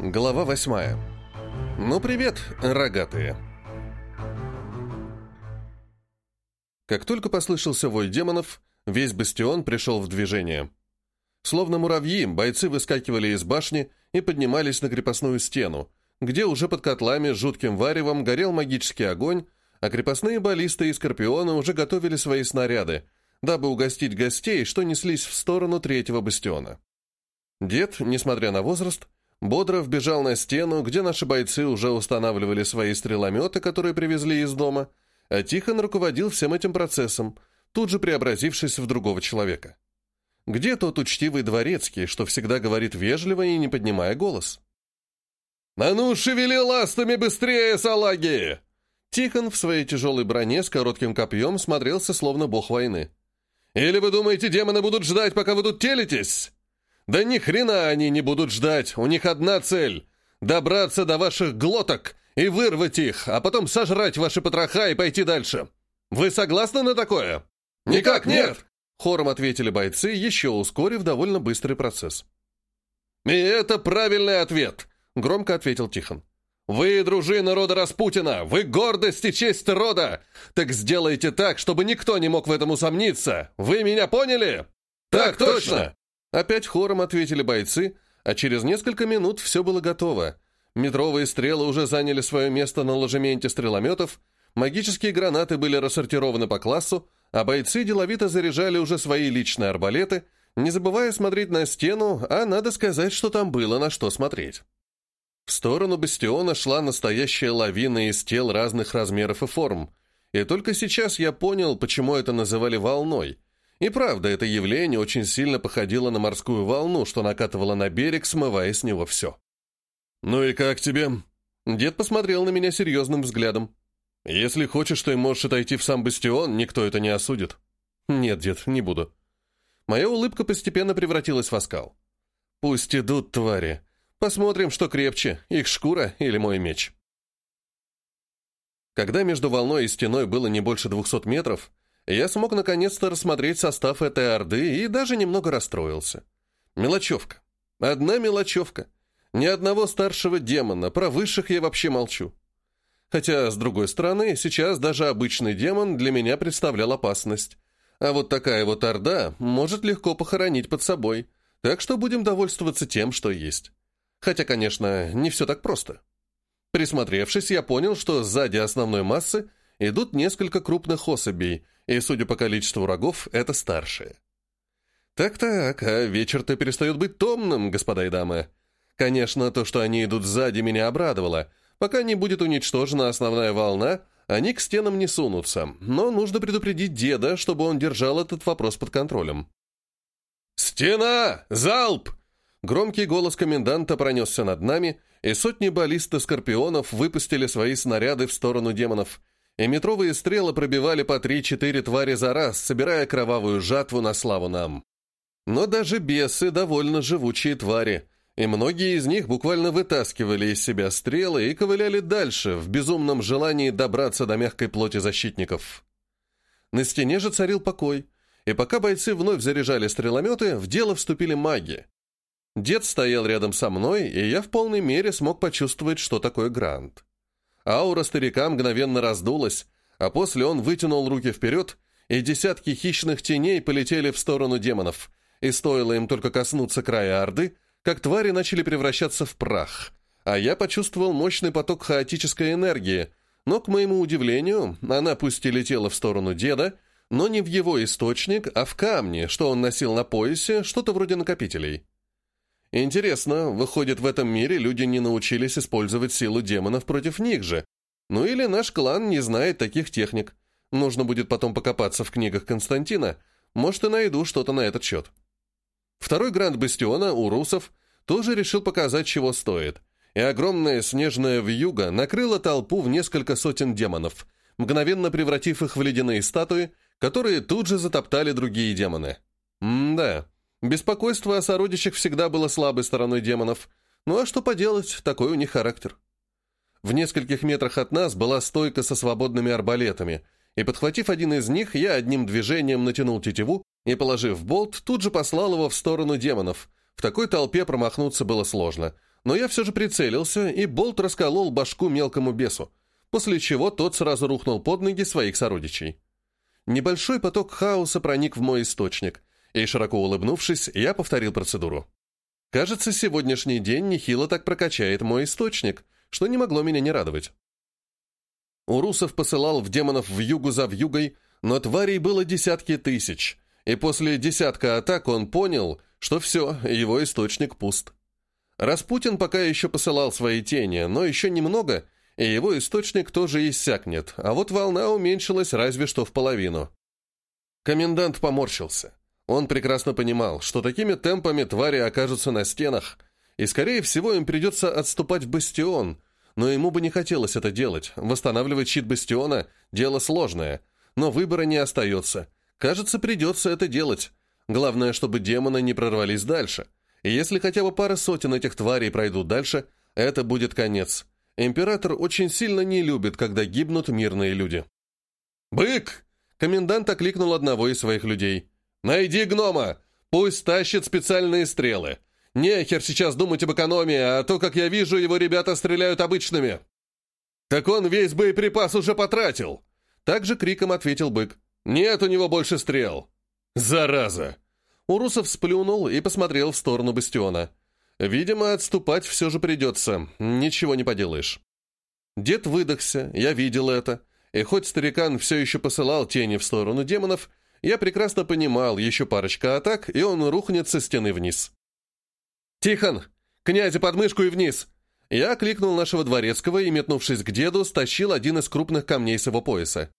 Глава восьмая. Ну, привет, рогатые. Как только послышался вой демонов, весь бастион пришел в движение. Словно муравьи, бойцы выскакивали из башни и поднимались на крепостную стену, где уже под котлами с жутким варевом горел магический огонь, а крепостные баллисты и скорпионы уже готовили свои снаряды, дабы угостить гостей, что неслись в сторону третьего бастиона. Дед, несмотря на возраст, бодро вбежал на стену, где наши бойцы уже устанавливали свои стрелометы, которые привезли из дома, а Тихон руководил всем этим процессом, тут же преобразившись в другого человека. Где тот учтивый дворецкий, что всегда говорит вежливо и не поднимая голос? «А ну, шевели ластами быстрее, салаги!» Тихон в своей тяжелой броне с коротким копьем смотрелся, словно бог войны. «Или вы думаете, демоны будут ждать, пока вы тут телитесь?» «Да ни хрена они не будут ждать, у них одна цель — добраться до ваших глоток и вырвать их, а потом сожрать ваши потроха и пойти дальше. Вы согласны на такое?» «Никак нет!» — хором ответили бойцы, еще ускорив довольно быстрый процесс. «И это правильный ответ!» — громко ответил Тихон. «Вы дружина рода Распутина! Вы гордость и честь рода! Так сделайте так, чтобы никто не мог в этом усомниться! Вы меня поняли?» «Так точно!» Опять хором ответили бойцы, а через несколько минут все было готово. Метровые стрелы уже заняли свое место на ложементе стрелометов, магические гранаты были рассортированы по классу, а бойцы деловито заряжали уже свои личные арбалеты, не забывая смотреть на стену, а надо сказать, что там было на что смотреть. В сторону бастиона шла настоящая лавина из тел разных размеров и форм, и только сейчас я понял, почему это называли волной. И правда, это явление очень сильно походило на морскую волну, что накатывало на берег, смывая с него все. «Ну и как тебе?» Дед посмотрел на меня серьезным взглядом. «Если хочешь, и можешь отойти в сам бастион, никто это не осудит». «Нет, дед, не буду». Моя улыбка постепенно превратилась в оскал. «Пусть идут, твари. Посмотрим, что крепче, их шкура или мой меч». Когда между волной и стеной было не больше двухсот метров, я смог наконец-то рассмотреть состав этой орды и даже немного расстроился. Мелочевка. Одна мелочевка. Ни одного старшего демона, про высших я вообще молчу. Хотя, с другой стороны, сейчас даже обычный демон для меня представлял опасность. А вот такая вот орда может легко похоронить под собой. Так что будем довольствоваться тем, что есть. Хотя, конечно, не все так просто. Присмотревшись, я понял, что сзади основной массы идут несколько крупных особей, и, судя по количеству врагов, это старшие. Так-так, а вечер-то перестает быть томным, господа и дамы. Конечно, то, что они идут сзади, меня обрадовало. Пока не будет уничтожена основная волна, они к стенам не сунутся, но нужно предупредить деда, чтобы он держал этот вопрос под контролем. «Стена! Залп!» Громкий голос коменданта пронесся над нами, и сотни баллист и скорпионов выпустили свои снаряды в сторону демонов — и метровые стрелы пробивали по три-четыре твари за раз, собирая кровавую жатву на славу нам. Но даже бесы довольно живучие твари, и многие из них буквально вытаскивали из себя стрелы и ковыляли дальше, в безумном желании добраться до мягкой плоти защитников. На стене же царил покой, и пока бойцы вновь заряжали стрелометы, в дело вступили маги. Дед стоял рядом со мной, и я в полной мере смог почувствовать, что такое грант. Аура старика мгновенно раздулась, а после он вытянул руки вперед, и десятки хищных теней полетели в сторону демонов, и стоило им только коснуться края Орды, как твари начали превращаться в прах, а я почувствовал мощный поток хаотической энергии, но, к моему удивлению, она пусть и летела в сторону деда, но не в его источник, а в камни, что он носил на поясе, что-то вроде накопителей. Интересно, выходит, в этом мире люди не научились использовать силу демонов против них же. Ну или наш клан не знает таких техник. Нужно будет потом покопаться в книгах Константина. Может, и найду что-то на этот счет. Второй гранд Бастиона у русов тоже решил показать, чего стоит. И огромная снежная вьюга накрыла толпу в несколько сотен демонов, мгновенно превратив их в ледяные статуи, которые тут же затоптали другие демоны. М-да. Беспокойство о сородичах всегда было слабой стороной демонов. Ну а что поделать, такой у них характер. В нескольких метрах от нас была стойка со свободными арбалетами, и, подхватив один из них, я одним движением натянул тетиву и, положив болт, тут же послал его в сторону демонов. В такой толпе промахнуться было сложно. но я все же прицелился, и болт расколол башку мелкому бесу, после чего тот сразу рухнул под ноги своих сородичей. Небольшой поток хаоса проник в мой источник, и, широко улыбнувшись, я повторил процедуру. Кажется, сегодняшний день нехило так прокачает мой источник, что не могло меня не радовать. Урусов посылал в демонов в югу за вьюгой, но тварей было десятки тысяч, и после десятка атак он понял, что все, его источник пуст. Распутин пока еще посылал свои тени, но еще немного, и его источник тоже иссякнет, а вот волна уменьшилась разве что в половину. Комендант поморщился. Он прекрасно понимал, что такими темпами твари окажутся на стенах, и, скорее всего, им придется отступать в бастион, но ему бы не хотелось это делать. Восстанавливать щит бастиона – дело сложное, но выбора не остается. Кажется, придется это делать. Главное, чтобы демоны не прорвались дальше. И если хотя бы пара сотен этих тварей пройдут дальше, это будет конец. Император очень сильно не любит, когда гибнут мирные люди. «Бык!» – комендант окликнул одного из своих людей – «Найди гнома! Пусть тащит специальные стрелы. Нехер сейчас думать об экономии, а то, как я вижу, его ребята стреляют обычными». «Так он весь боеприпас уже потратил!» Также криком ответил бык. «Нет у него больше стрел!» «Зараза!» Урусов сплюнул и посмотрел в сторону бастиона. «Видимо, отступать все же придется. Ничего не поделаешь». Дед выдохся, я видел это. И хоть старикан все еще посылал тени в сторону демонов, я прекрасно понимал, еще парочка атак, и он рухнет со стены вниз. «Тихон! Князя под мышку и вниз!» Я кликнул нашего дворецкого и, метнувшись к деду, стащил один из крупных камней с его пояса.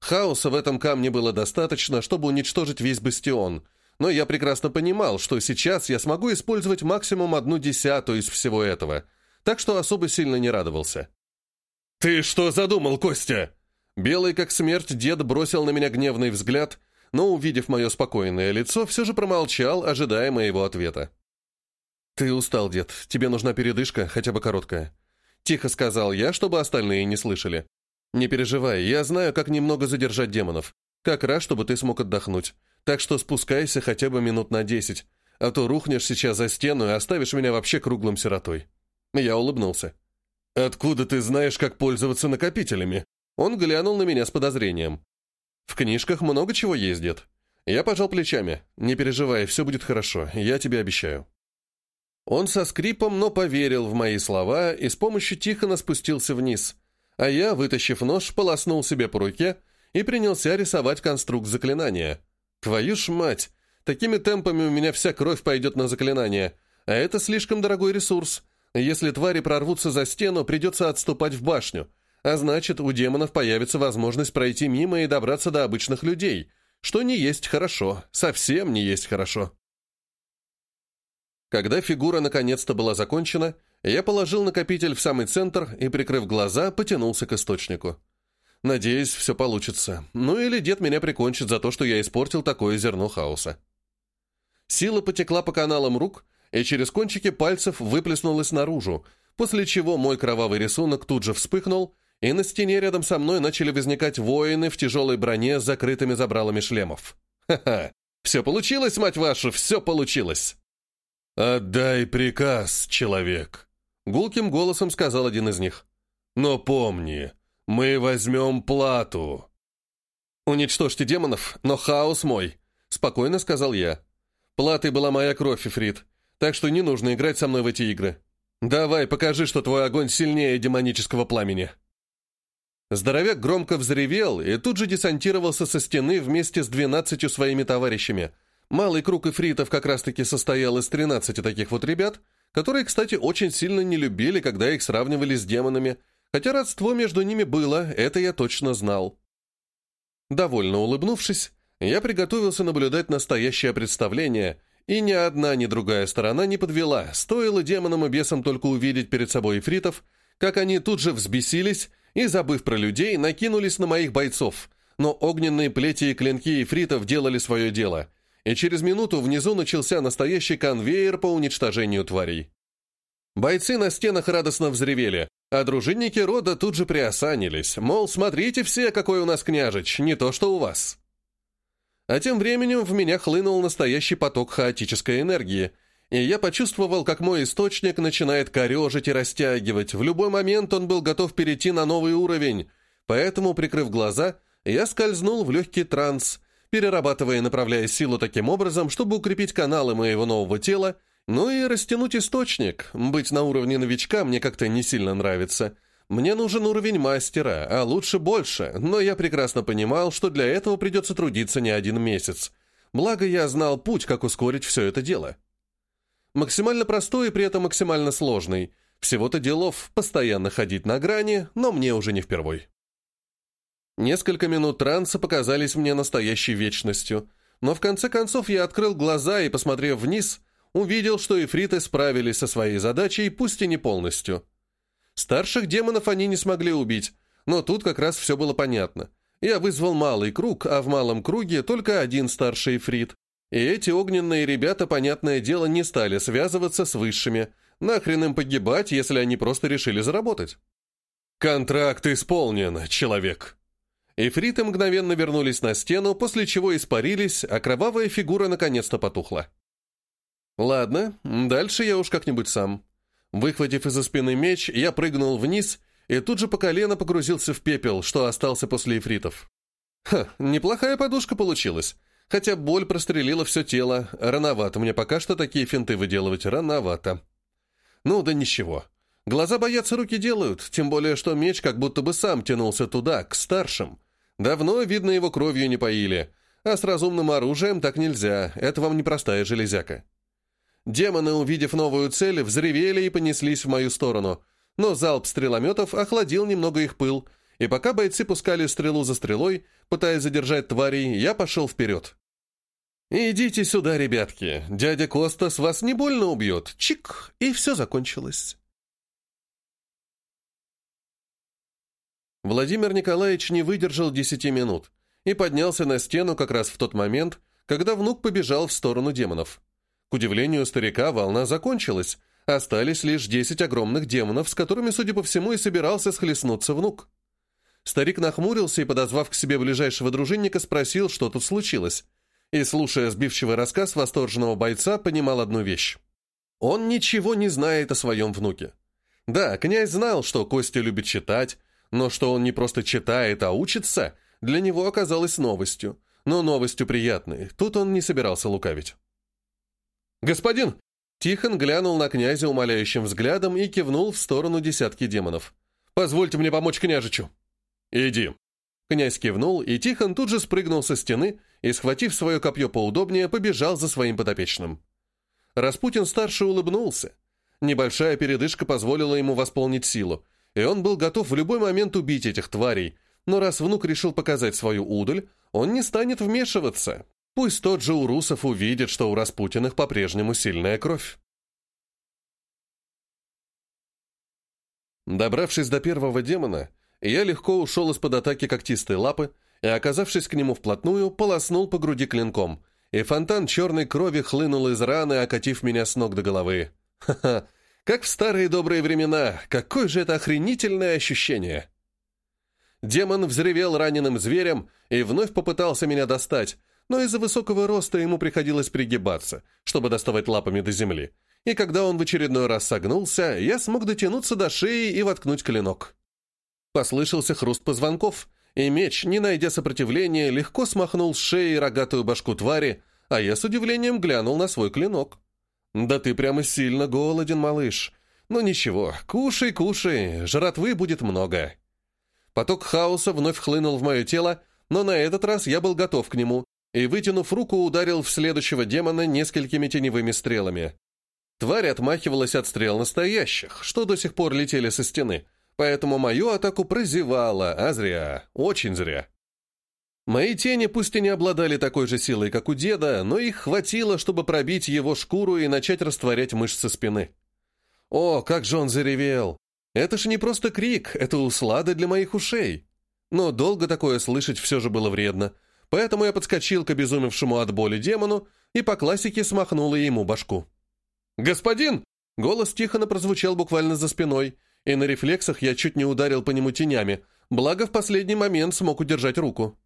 Хаоса в этом камне было достаточно, чтобы уничтожить весь бастион, но я прекрасно понимал, что сейчас я смогу использовать максимум одну десятую из всего этого, так что особо сильно не радовался. «Ты что задумал, Костя?» Белый как смерть дед бросил на меня гневный взгляд, но, увидев мое спокойное лицо, все же промолчал, ожидая моего ответа. «Ты устал, дед. Тебе нужна передышка, хотя бы короткая». Тихо сказал я, чтобы остальные не слышали. «Не переживай, я знаю, как немного задержать демонов. Как раз, чтобы ты смог отдохнуть. Так что спускайся хотя бы минут на десять, а то рухнешь сейчас за стену и оставишь меня вообще круглым сиротой». Я улыбнулся. «Откуда ты знаешь, как пользоваться накопителями?» Он глянул на меня с подозрением. В книжках много чего ездит. Я пожал плечами. Не переживай, все будет хорошо, я тебе обещаю. Он со скрипом, но поверил в мои слова и с помощью Тихона спустился вниз, а я, вытащив нож, полоснул себе по руке и принялся рисовать конструкт заклинания. Твою ж мать! Такими темпами у меня вся кровь пойдет на заклинание, а это слишком дорогой ресурс. Если твари прорвутся за стену, придется отступать в башню, а значит, у демонов появится возможность пройти мимо и добраться до обычных людей, что не есть хорошо, совсем не есть хорошо. Когда фигура наконец-то была закончена, я положил накопитель в самый центр и, прикрыв глаза, потянулся к источнику. Надеюсь, все получится. Ну или дед меня прикончит за то, что я испортил такое зерно хаоса. Сила потекла по каналам рук, и через кончики пальцев выплеснулась наружу, после чего мой кровавый рисунок тут же вспыхнул, и на стене рядом со мной начали возникать воины в тяжелой броне с закрытыми забралами шлемов. Ха-ха! Все получилось, мать вашу, все получилось! «Отдай приказ, человек!» — гулким голосом сказал один из них. «Но помни, мы возьмем плату!» «Уничтожьте демонов, но хаос мой!» — спокойно сказал я. «Платой была моя кровь, Ифрит, так что не нужно играть со мной в эти игры. Давай, покажи, что твой огонь сильнее демонического пламени!» Здоровяк громко взревел и тут же десантировался со стены вместе с двенадцатью своими товарищами. Малый круг эфритов как раз-таки состоял из тринадцати таких вот ребят, которые, кстати, очень сильно не любили, когда их сравнивали с демонами, хотя родство между ними было, это я точно знал. Довольно улыбнувшись, я приготовился наблюдать настоящее представление, и ни одна, ни другая сторона не подвела, стоило демонам и бесам только увидеть перед собой эфритов, как они тут же взбесились и, забыв про людей, накинулись на моих бойцов, но огненные плети и клинки ифритов делали свое дело, и через минуту внизу начался настоящий конвейер по уничтожению тварей. Бойцы на стенах радостно взревели, а дружинники рода тут же приосанились, мол, смотрите все, какой у нас княжич, не то что у вас. А тем временем в меня хлынул настоящий поток хаотической энергии, и я почувствовал, как мой источник начинает корежить и растягивать. В любой момент он был готов перейти на новый уровень, поэтому, прикрыв глаза, я скользнул в легкий транс, перерабатывая и направляя силу таким образом, чтобы укрепить каналы моего нового тела, ну и растянуть источник. Быть на уровне новичка мне как-то не сильно нравится. Мне нужен уровень мастера, а лучше больше, но я прекрасно понимал, что для этого придется трудиться не один месяц. Благо, я знал путь, как ускорить все это дело. Максимально простой и при этом максимально сложный. Всего-то делов постоянно ходить на грани, но мне уже не впервой. Несколько минут транса показались мне настоящей вечностью, но в конце концов я открыл глаза и, посмотрев вниз, увидел, что эфриты справились со своей задачей, пусть и не полностью. Старших демонов они не смогли убить, но тут как раз все было понятно. Я вызвал малый круг, а в малом круге только один старший эфрит. И эти огненные ребята, понятное дело, не стали связываться с высшими. Нахрен им погибать, если они просто решили заработать? «Контракт исполнен, человек», Эфриты мгновенно вернулись на стену, после чего испарились, а кровавая фигура наконец-то потухла. Ладно, дальше я уж как-нибудь сам. Выхватив из-за спины меч, я прыгнул вниз и тут же по колено погрузился в пепел, что остался после эфритов. Ха, неплохая подушка получилась. Хотя боль прострелила все тело. Рановато мне пока что такие финты выделывать, рановато. Ну да ничего. Глаза боятся, руки делают, тем более, что меч как будто бы сам тянулся туда, к старшим. Давно, видно, его кровью не поили. А с разумным оружием так нельзя, это вам не простая железяка. Демоны, увидев новую цель, взревели и понеслись в мою сторону. Но залп стрелометов охладил немного их пыл, и пока бойцы пускали стрелу за стрелой, пытаясь задержать тварей, я пошел вперед. «Идите сюда, ребятки, дядя Костас вас не больно убьет. Чик!» И все закончилось. Владимир Николаевич не выдержал десяти минут и поднялся на стену как раз в тот момент, когда внук побежал в сторону демонов. К удивлению старика, волна закончилась, остались лишь десять огромных демонов, с которыми, судя по всему, и собирался схлестнуться внук. Старик нахмурился и, подозвав к себе ближайшего дружинника, спросил, что тут случилось. И, слушая сбивчивый рассказ восторженного бойца, понимал одну вещь. Он ничего не знает о своем внуке. Да, князь знал, что Костя любит читать, но что он не просто читает, а учится, для него оказалось новостью. Но новостью приятной. Тут он не собирался лукавить. «Господин!» Тихон глянул на князя умоляющим взглядом и кивнул в сторону десятки демонов. «Позвольте мне помочь княжичу». «Иди». Князь кивнул, и Тихон тут же спрыгнул со стены и, схватив свое копье поудобнее, побежал за своим подопечным. Распутин-старший улыбнулся. Небольшая передышка позволила ему восполнить силу, и он был готов в любой момент убить этих тварей, но раз внук решил показать свою удаль, он не станет вмешиваться. Пусть тот же Урусов увидит, что у Распутиных по-прежнему сильная кровь. Добравшись до первого демона, я легко ушел из-под атаки когтистой лапы и, оказавшись к нему вплотную, полоснул по груди клинком, и фонтан черной крови хлынул из раны, окатив меня с ног до головы. Ха-ха, как в старые добрые времена, какое же это охренительное ощущение! Демон взревел раненым зверем и вновь попытался меня достать, но из-за высокого роста ему приходилось пригибаться, чтобы доставать лапами до земли. И когда он в очередной раз согнулся, я смог дотянуться до шеи и воткнуть клинок. Послышался хруст позвонков, и меч, не найдя сопротивления, легко смахнул с шеи рогатую башку твари, а я с удивлением глянул на свой клинок. «Да ты прямо сильно голоден, малыш. Ну ничего, кушай, кушай, жратвы будет много». Поток хаоса вновь хлынул в мое тело, но на этот раз я был готов к нему, и, вытянув руку, ударил в следующего демона несколькими теневыми стрелами. Тварь отмахивалась от стрел настоящих, что до сих пор летели со стены, поэтому мою атаку прозевала, а зря, очень зря. Мои тени пусть и не обладали такой же силой, как у деда, но их хватило, чтобы пробить его шкуру и начать растворять мышцы спины. О, как же он заревел! Это ж не просто крик, это услада для моих ушей. Но долго такое слышать все же было вредно, поэтому я подскочил к обезумевшему от боли демону и по классике смахнула ему башку. «Господин!» Голос Тихона прозвучал буквально за спиной, и на рефлексах я чуть не ударил по нему тенями, благо в последний момент смог удержать руку.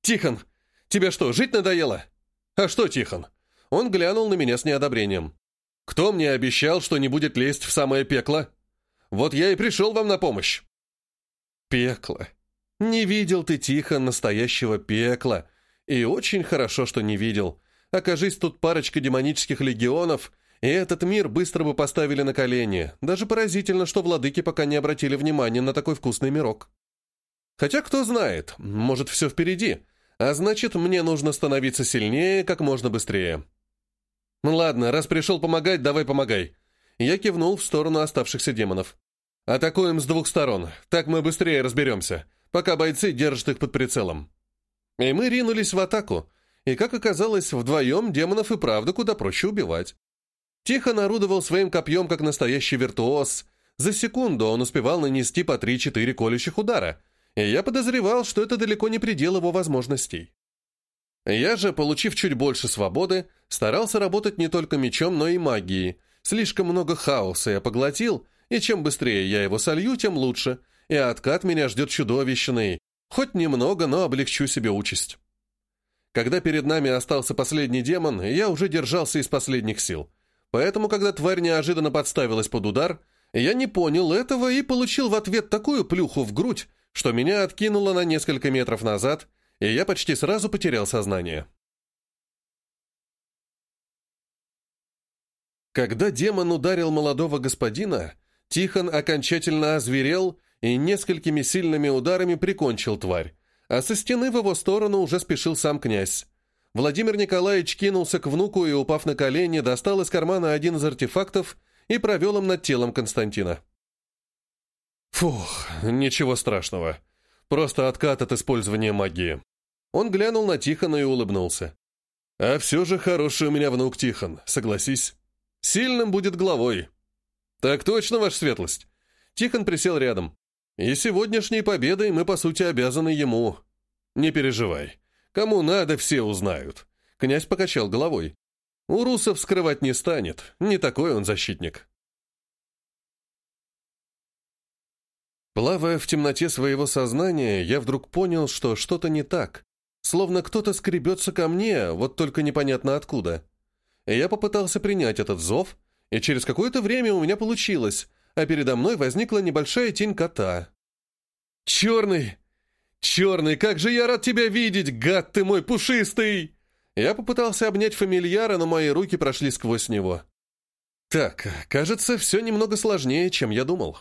«Тихон, тебе что, жить надоело?» «А что, Тихон?» Он глянул на меня с неодобрением. Кто мне обещал, что не будет лезть в самое пекло? Вот я и пришел вам на помощь. Пекло. Не видел ты, тихо, настоящего пекла. И очень хорошо, что не видел. Окажись тут парочка демонических легионов, и этот мир быстро бы поставили на колени. Даже поразительно, что владыки пока не обратили внимания на такой вкусный мирок. Хотя, кто знает, может, все впереди. А значит, мне нужно становиться сильнее как можно быстрее. Ладно, раз пришел помогать, давай помогай. Я кивнул в сторону оставшихся демонов. Атакуем с двух сторон, так мы быстрее разберемся, пока бойцы держат их под прицелом. И мы ринулись в атаку, и, как оказалось, вдвоем демонов и правда куда проще убивать. Тихо нарудовал своим копьем, как настоящий виртуоз. За секунду он успевал нанести по 3-4 колющих удара, и я подозревал, что это далеко не предел его возможностей. Я же, получив чуть больше свободы, старался работать не только мечом, но и магией. Слишком много хаоса я поглотил, и чем быстрее я его солью, тем лучше, и откат меня ждет чудовищный. Хоть немного, но облегчу себе участь. Когда перед нами остался последний демон, я уже держался из последних сил. Поэтому, когда тварь неожиданно подставилась под удар, я не понял этого и получил в ответ такую плюху в грудь, что меня откинуло на несколько метров назад, и я почти сразу потерял сознание. Когда демон ударил молодого господина, Тихон окончательно озверел и несколькими сильными ударами прикончил тварь, а со стены в его сторону уже спешил сам князь. Владимир Николаевич кинулся к внуку и, упав на колени, достал из кармана один из артефактов и провел им над телом Константина. Фух, ничего страшного. Просто откат от использования магии. Он глянул на Тихона и улыбнулся. А все же хороший у меня внук Тихон, согласись. Сильным будет главой. Так точно, ваша светлость. Тихон присел рядом. И сегодняшней победой мы, по сути, обязаны ему. Не переживай. Кому надо, все узнают. Князь покачал головой. У русов скрывать не станет. Не такой он защитник. Плавая в темноте своего сознания, я вдруг понял, что что-то не так. Словно кто-то скребется ко мне, вот только непонятно откуда. И я попытался принять этот зов, и через какое-то время у меня получилось, а передо мной возникла небольшая тень кота. «Черный! Черный, как же я рад тебя видеть, гад ты мой пушистый!» Я попытался обнять фамильяра, но мои руки прошли сквозь него. Так, кажется, все немного сложнее, чем я думал.